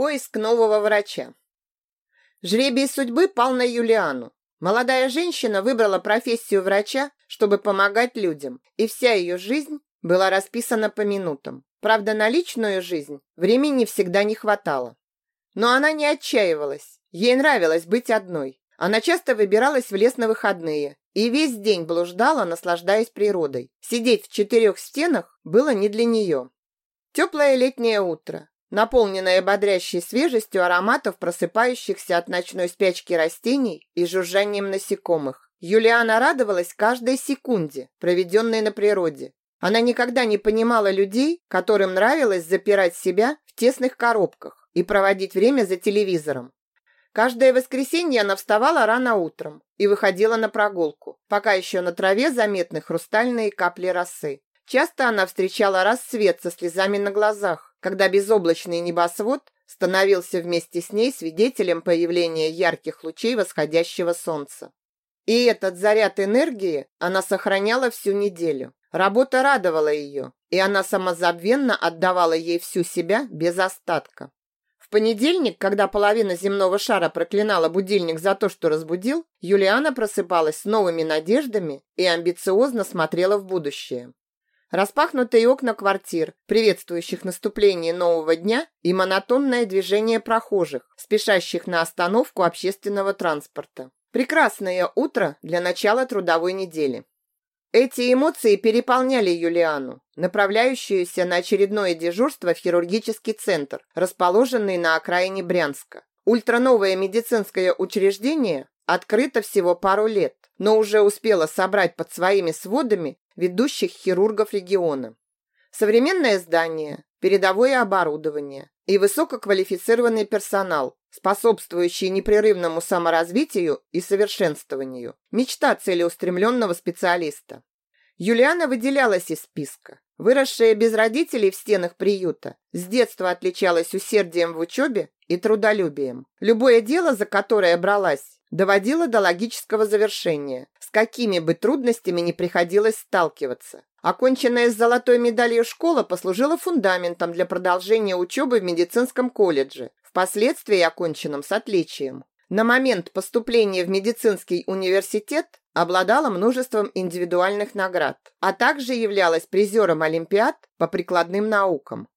Поиск нового врача. Жребий судьбы пал на Юлиану. Молодая женщина выбрала профессию врача, чтобы помогать людям, и вся ее жизнь была расписана по минутам. Правда, на личную жизнь времени всегда не хватало. Но она не отчаивалась. Ей нравилось быть одной. Она часто выбиралась в лес на выходные и весь день блуждала, наслаждаясь природой. Сидеть в четырех стенах было не для нее. Теплое летнее утро наполненная бодрящей свежестью ароматов просыпающихся от ночной спячки растений и жужжанием насекомых. Юлиана радовалась каждой секунде, проведенной на природе. Она никогда не понимала людей, которым нравилось запирать себя в тесных коробках и проводить время за телевизором. Каждое воскресенье она вставала рано утром и выходила на прогулку, пока еще на траве заметны хрустальные капли росы. Часто она встречала рассвет со слезами на глазах, когда безоблачный небосвод становился вместе с ней свидетелем появления ярких лучей восходящего солнца. И этот заряд энергии она сохраняла всю неделю. Работа радовала ее, и она самозабвенно отдавала ей всю себя без остатка. В понедельник, когда половина земного шара проклинала будильник за то, что разбудил, Юлиана просыпалась с новыми надеждами и амбициозно смотрела в будущее. Распахнутые окна квартир, приветствующих наступление нового дня и монотонное движение прохожих, спешащих на остановку общественного транспорта. Прекрасное утро для начала трудовой недели. Эти эмоции переполняли Юлиану, направляющуюся на очередное дежурство в хирургический центр, расположенный на окраине Брянска. Ультрановое медицинское учреждение открыто всего пару лет, но уже успело собрать под своими сводами ведущих хирургов региона. Современное здание, передовое оборудование и высококвалифицированный персонал, способствующий непрерывному саморазвитию и совершенствованию. Мечта целеустремленного специалиста. Юлиана выделялась из списка. Выросшая без родителей в стенах приюта, с детства отличалась усердием в учебе и трудолюбием. Любое дело, за которое бралась, доводила до логического завершения, с какими бы трудностями не приходилось сталкиваться. Оконченная с золотой медалью школа послужила фундаментом для продолжения учебы в медицинском колледже, впоследствии оконченном с отличием. На момент поступления в медицинский университет обладала множеством индивидуальных наград, а также являлась призером Олимпиад по прикладным наукам.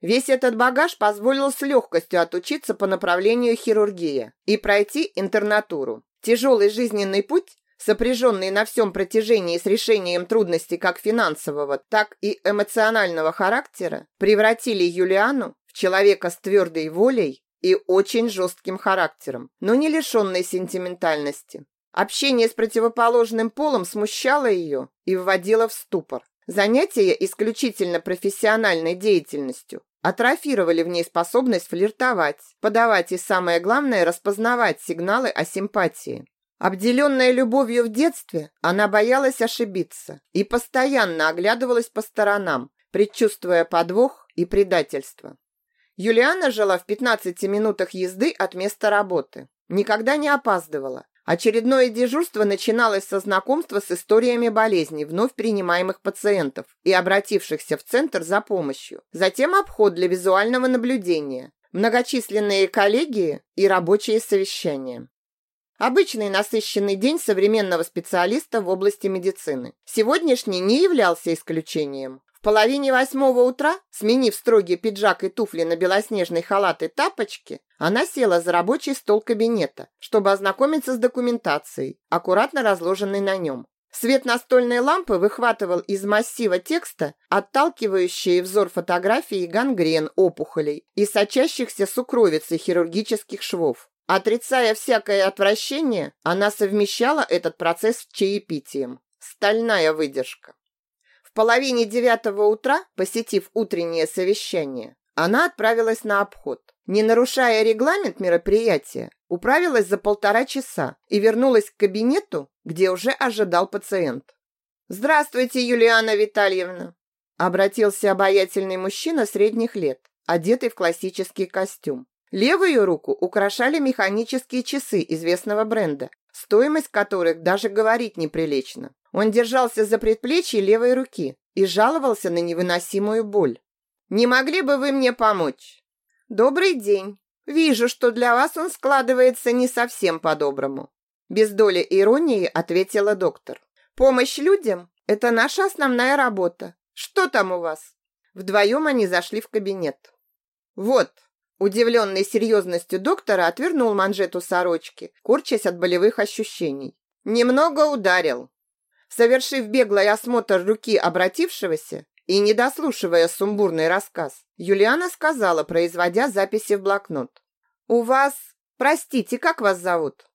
Весь этот багаж позволил с легкостью отучиться по направлению хирургия и пройти интернатуру. Тяжелый жизненный путь, сопряженный на всем протяжении с решением трудностей как финансового, так и эмоционального характера, превратили Юлиану в человека с твердой волей и очень жестким характером, но не лишенной сентиментальности. Общение с противоположным полом смущало ее и вводило в ступор. Занятия исключительно профессиональной деятельностью атрофировали в ней способность флиртовать, подавать и, самое главное, распознавать сигналы о симпатии. Обделенная любовью в детстве, она боялась ошибиться и постоянно оглядывалась по сторонам, предчувствуя подвох и предательство. Юлиана жила в 15 минутах езды от места работы. Никогда не опаздывала, Очередное дежурство начиналось со знакомства с историями болезней вновь принимаемых пациентов и обратившихся в центр за помощью. Затем обход для визуального наблюдения, многочисленные коллегии и рабочие совещания. Обычный насыщенный день современного специалиста в области медицины. Сегодняшний не являлся исключением. В половине восьмого утра, сменив строгий пиджак и туфли на белоснежный халат и тапочки, она села за рабочий стол кабинета, чтобы ознакомиться с документацией, аккуратно разложенной на нем. Свет настольной лампы выхватывал из массива текста отталкивающие взор фотографии гангрен опухолей и сочащихся и хирургических швов. Отрицая всякое отвращение, она совмещала этот процесс с чаепитием. Стальная выдержка половине девятого утра, посетив утреннее совещание, она отправилась на обход. Не нарушая регламент мероприятия, управилась за полтора часа и вернулась к кабинету, где уже ожидал пациент. «Здравствуйте, Юлиана Витальевна!» Обратился обаятельный мужчина средних лет, одетый в классический костюм. Левую руку украшали механические часы известного бренда, стоимость которых даже говорить неприлично. Он держался за предплечье левой руки и жаловался на невыносимую боль. «Не могли бы вы мне помочь?» «Добрый день!» Вижу, что для вас он складывается не совсем по-доброму. Без доли иронии ответила доктор. Помощь людям – это наша основная работа. Что там у вас? Вдвоем они зашли в кабинет. Вот, удивленный серьезностью доктора отвернул манжету сорочки, корчась от болевых ощущений. Немного ударил. Совершив беглый осмотр руки обратившегося и не дослушивая сумбурный рассказ, Юлиана сказала, производя записи в блокнот. «У вас... Простите, как вас зовут?»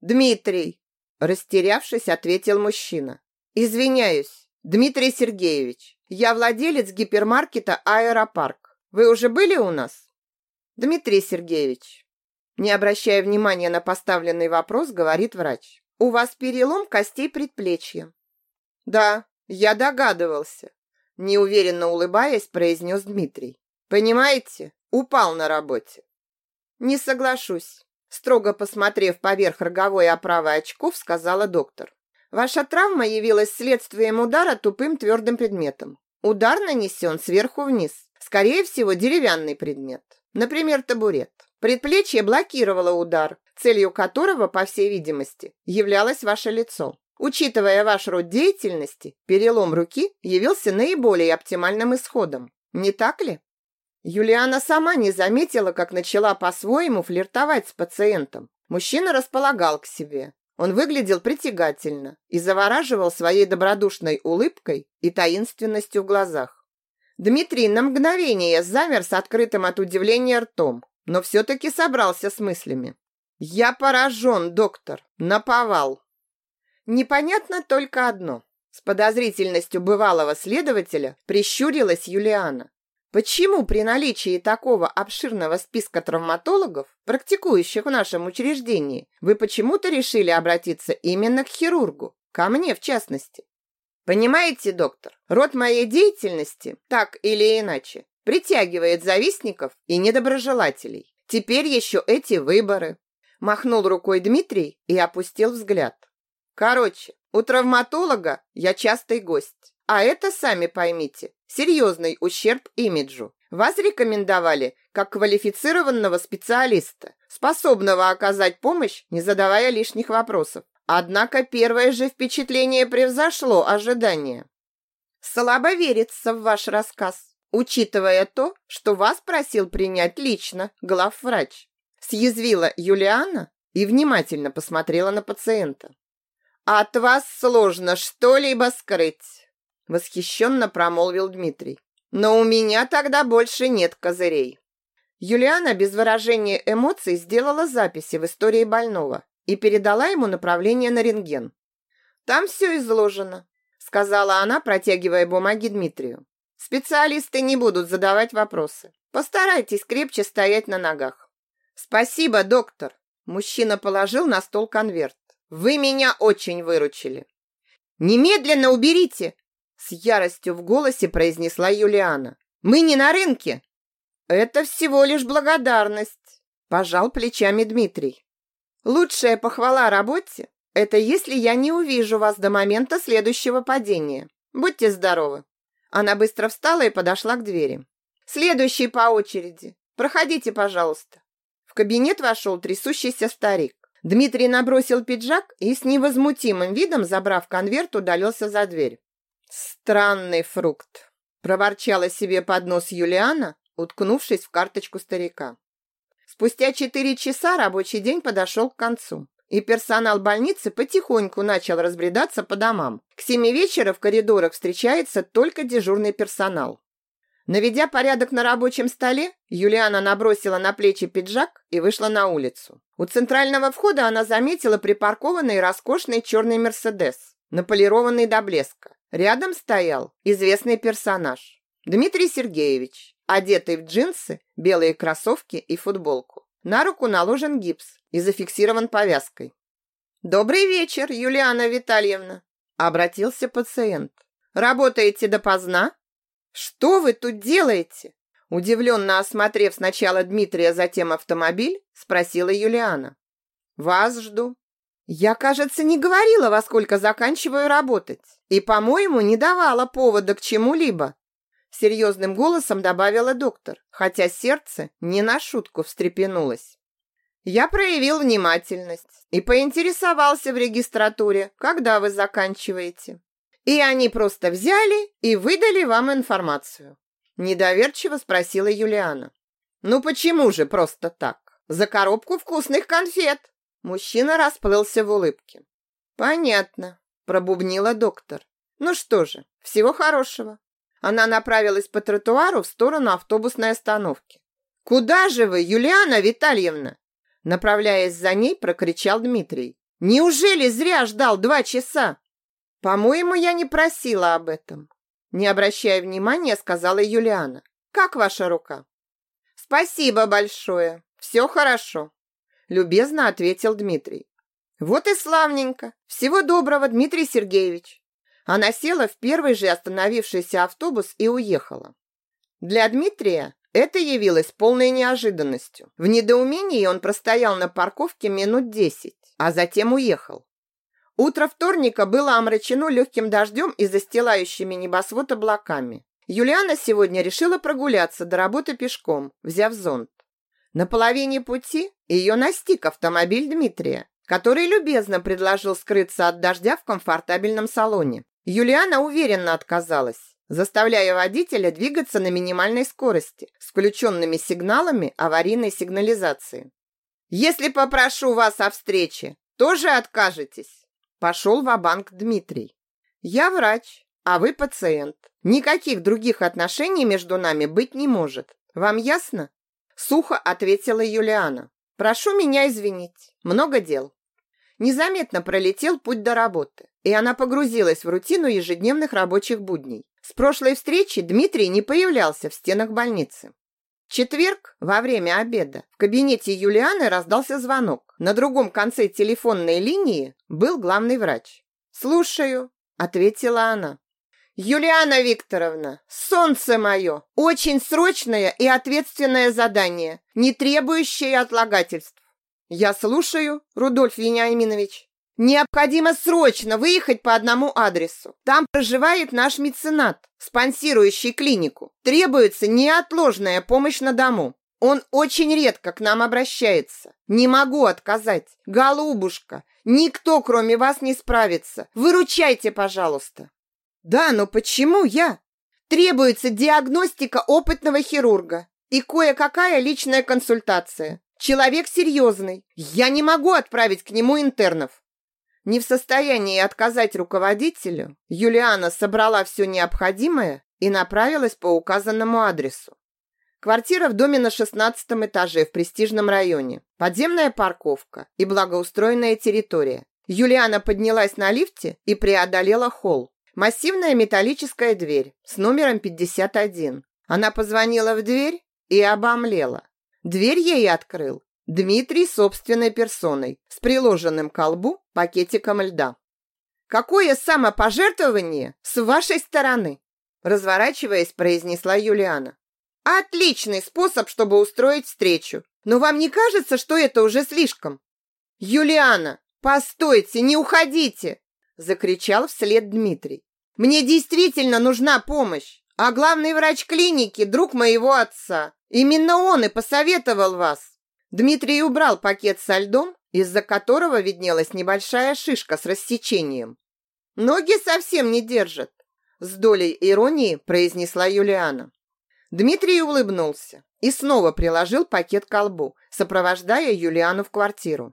«Дмитрий», – растерявшись, ответил мужчина. «Извиняюсь, Дмитрий Сергеевич, я владелец гипермаркета «Аэропарк». Вы уже были у нас?» «Дмитрий Сергеевич», не обращая внимания на поставленный вопрос, говорит врач. «У вас перелом костей предплечья». «Да, я догадывался», неуверенно улыбаясь, произнес Дмитрий. «Понимаете, упал на работе». «Не соглашусь. Строго посмотрев поверх роговой оправы очков, сказала доктор. Ваша травма явилась следствием удара тупым твердым предметом. Удар нанесен сверху вниз. Скорее всего, деревянный предмет. Например, табурет. Предплечье блокировало удар, целью которого, по всей видимости, являлось ваше лицо. Учитывая ваш род деятельности, перелом руки явился наиболее оптимальным исходом. Не так ли? Юлиана сама не заметила, как начала по-своему флиртовать с пациентом. Мужчина располагал к себе. Он выглядел притягательно и завораживал своей добродушной улыбкой и таинственностью в глазах. Дмитрий на мгновение замер с открытым от удивления ртом, но все-таки собрался с мыслями. «Я поражен, доктор, наповал». Непонятно только одно. С подозрительностью бывалого следователя прищурилась Юлиана. Почему при наличии такого обширного списка травматологов, практикующих в нашем учреждении, вы почему-то решили обратиться именно к хирургу, ко мне в частности? Понимаете, доктор, род моей деятельности, так или иначе, притягивает завистников и недоброжелателей. Теперь еще эти выборы. Махнул рукой Дмитрий и опустил взгляд. Короче, у травматолога я частый гость. А это, сами поймите, серьезный ущерб имиджу. Вас рекомендовали как квалифицированного специалиста, способного оказать помощь, не задавая лишних вопросов. Однако первое же впечатление превзошло ожидания. Слабо верится в ваш рассказ, учитывая то, что вас просил принять лично главврач. Съязвила Юлиана и внимательно посмотрела на пациента. От вас сложно что-либо скрыть. Восхищенно промолвил Дмитрий. Но у меня тогда больше нет козырей. Юлиана без выражения эмоций сделала записи в истории больного и передала ему направление на рентген. Там все изложено, сказала она, протягивая бумаги Дмитрию. Специалисты не будут задавать вопросы. Постарайтесь крепче стоять на ногах. Спасибо, доктор. Мужчина положил на стол конверт. Вы меня очень выручили. Немедленно уберите, с яростью в голосе произнесла Юлиана. «Мы не на рынке!» «Это всего лишь благодарность», – пожал плечами Дмитрий. «Лучшая похвала работе – это если я не увижу вас до момента следующего падения. Будьте здоровы». Она быстро встала и подошла к двери. «Следующий по очереди. Проходите, пожалуйста». В кабинет вошел трясущийся старик. Дмитрий набросил пиджак и с невозмутимым видом, забрав конверт, удалился за дверь. «Странный фрукт», – проворчала себе под нос Юлиана, уткнувшись в карточку старика. Спустя четыре часа рабочий день подошел к концу, и персонал больницы потихоньку начал разбредаться по домам. К семи вечера в коридорах встречается только дежурный персонал. Наведя порядок на рабочем столе, Юлиана набросила на плечи пиджак и вышла на улицу. У центрального входа она заметила припаркованный роскошный черный «Мерседес», наполированный до блеска. Рядом стоял известный персонаж. Дмитрий Сергеевич, одетый в джинсы, белые кроссовки и футболку. На руку наложен гипс и зафиксирован повязкой. «Добрый вечер, Юлиана Витальевна!» Обратился пациент. «Работаете допоздна?» «Что вы тут делаете?» Удивленно осмотрев сначала Дмитрия, затем автомобиль, спросила Юлиана. «Вас жду», я, кажется, не говорила, во сколько заканчиваю работать. И, по-моему, не давала повода к чему-либо. серьезным голосом добавила доктор, хотя сердце не на шутку встрепенулось. Я проявил внимательность и поинтересовался в регистратуре, когда вы заканчиваете. И они просто взяли и выдали вам информацию. Недоверчиво спросила Юлиана. Ну почему же просто так? За коробку вкусных конфет. Мужчина расплылся в улыбке. Понятно, пробубнила доктор. Ну что же, всего хорошего. Она направилась по тротуару в сторону автобусной остановки. Куда же вы, Юлиана Витальевна? Направляясь за ней, прокричал Дмитрий. Неужели зря ждал два часа? По-моему, я не просила об этом. Не обращая внимания, сказала Юлиана. Как ваша рука? Спасибо большое. Все хорошо. Любезно ответил Дмитрий. Вот и славненько. Всего доброго, Дмитрий Сергеевич. Она села в первый же остановившийся автобус и уехала. Для Дмитрия это явилось полной неожиданностью. В недоумении он простоял на парковке минут десять, а затем уехал. Утро вторника было омрачено легким дождем и застилающими небосвод облаками. Юлиана сегодня решила прогуляться до работы пешком, взяв зонт. На половине пути ее настиг автомобиль Дмитрия, который любезно предложил скрыться от дождя в комфортабельном салоне. Юлиана уверенно отказалась заставляя водителя двигаться на минимальной скорости с включенными сигналами аварийной сигнализации. «Если попрошу вас о встрече, тоже откажетесь?» Пошел в банк Дмитрий. «Я врач, а вы пациент. Никаких других отношений между нами быть не может. Вам ясно?» Сухо ответила Юлиана. «Прошу меня извинить. Много дел». Незаметно пролетел путь до работы, и она погрузилась в рутину ежедневных рабочих будней. С прошлой встречи Дмитрий не появлялся в стенах больницы. Четверг, во время обеда, в кабинете Юлианы раздался звонок. На другом конце телефонной линии был главный врач. «Слушаю», — ответила она. «Юлиана Викторовна, солнце мое, очень срочное и ответственное задание, не требующее отлагательств». «Я слушаю, Рудольф Вениаминович». Необходимо срочно выехать по одному адресу. Там проживает наш меценат, спонсирующий клинику. Требуется неотложная помощь на дому. Он очень редко к нам обращается. Не могу отказать. Голубушка, никто, кроме вас, не справится. Выручайте, пожалуйста. Да, но почему я? Требуется диагностика опытного хирурга и кое-какая личная консультация. Человек серьезный. Я не могу отправить к нему интернов. Не в состоянии отказать руководителю, Юлиана собрала все необходимое и направилась по указанному адресу. Квартира в доме на шестнадцатом этаже в престижном районе. Подземная парковка и благоустроенная территория. Юлиана поднялась на лифте и преодолела холл. Массивная металлическая дверь с номером 51. Она позвонила в дверь и обомлела. Дверь ей открыл Дмитрий собственной персоной с приложенным к колбу пакетиком льда. «Какое самопожертвование с вашей стороны?» Разворачиваясь, произнесла Юлиана. «Отличный способ, чтобы устроить встречу. Но вам не кажется, что это уже слишком?» «Юлиана, постойте, не уходите!» Закричал вслед Дмитрий. «Мне действительно нужна помощь, а главный врач клиники – друг моего отца. Именно он и посоветовал вас. Дмитрий убрал пакет со льдом, из-за которого виднелась небольшая шишка с рассечением. «Ноги совсем не держат», – с долей иронии произнесла Юлиана. Дмитрий улыбнулся и снова приложил пакет к колбу, сопровождая Юлиану в квартиру.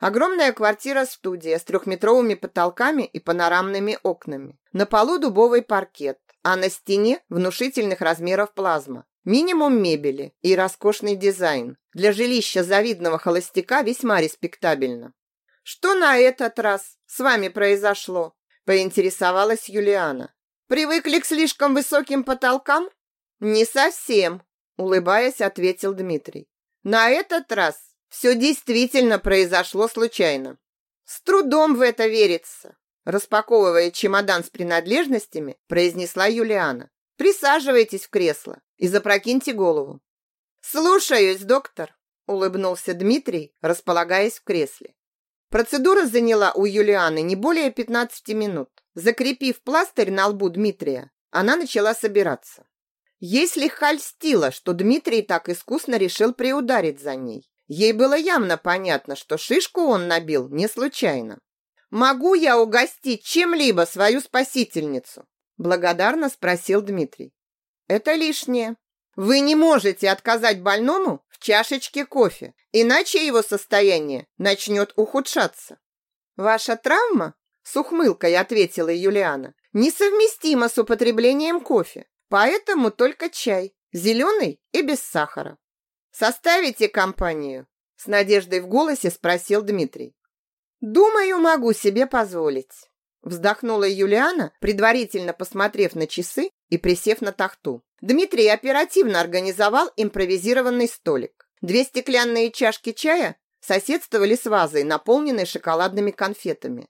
Огромная квартира-студия с трехметровыми потолками и панорамными окнами. На полу дубовый паркет, а на стене внушительных размеров плазма. Минимум мебели и роскошный дизайн. Для жилища завидного холостяка весьма респектабельно. «Что на этот раз с вами произошло?» – поинтересовалась Юлиана. «Привыкли к слишком высоким потолкам?» «Не совсем», – улыбаясь, ответил Дмитрий. «На этот раз все действительно произошло случайно. С трудом в это верится», – распаковывая чемодан с принадлежностями, произнесла Юлиана. «Присаживайтесь в кресло и запрокиньте голову. «Слушаюсь, доктор», – улыбнулся Дмитрий, располагаясь в кресле. Процедура заняла у Юлианы не более 15 минут. Закрепив пластырь на лбу Дмитрия, она начала собираться. Ей слегка льстило, что Дмитрий так искусно решил приударить за ней. Ей было явно понятно, что шишку он набил не случайно. «Могу я угостить чем-либо свою спасительницу?» Благодарно спросил Дмитрий. «Это лишнее. Вы не можете отказать больному в чашечке кофе, иначе его состояние начнет ухудшаться». «Ваша травма?» С ухмылкой ответила Юлиана. «Несовместима с употреблением кофе, поэтому только чай, зеленый и без сахара». «Составите компанию?» С надеждой в голосе спросил Дмитрий. «Думаю, могу себе позволить». Вздохнула Юлиана, предварительно посмотрев на часы и присев на тахту. Дмитрий оперативно организовал импровизированный столик. Две стеклянные чашки чая соседствовали с вазой, наполненной шоколадными конфетами.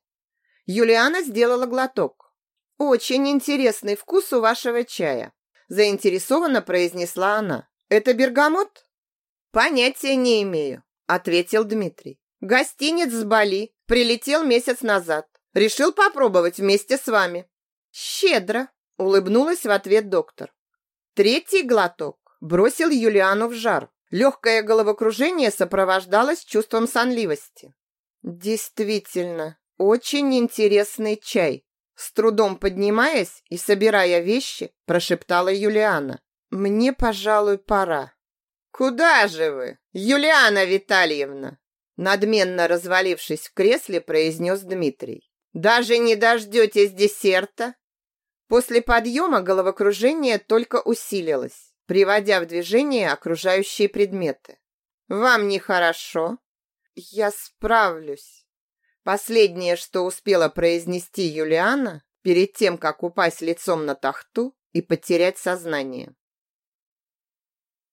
Юлиана сделала глоток. «Очень интересный вкус у вашего чая», заинтересованно произнесла она. «Это бергамот?» «Понятия не имею», ответил Дмитрий. «Гостинец с Бали прилетел месяц назад. Решил попробовать вместе с вами». «Щедро», улыбнулась в ответ доктор. Третий глоток бросил Юлиану в жар. Легкое головокружение сопровождалось чувством сонливости. Действительно, очень интересный чай. С трудом поднимаясь и собирая вещи, прошептала Юлиана. Мне, пожалуй, пора. Куда же вы, Юлиана Витальевна? Надменно развалившись в кресле, произнес Дмитрий. Даже не дождетесь десерта? После подъема головокружение только усилилось, приводя в движение окружающие предметы. «Вам нехорошо?» «Я справлюсь». Последнее, что успела произнести Юлиана, перед тем, как упасть лицом на тахту и потерять сознание.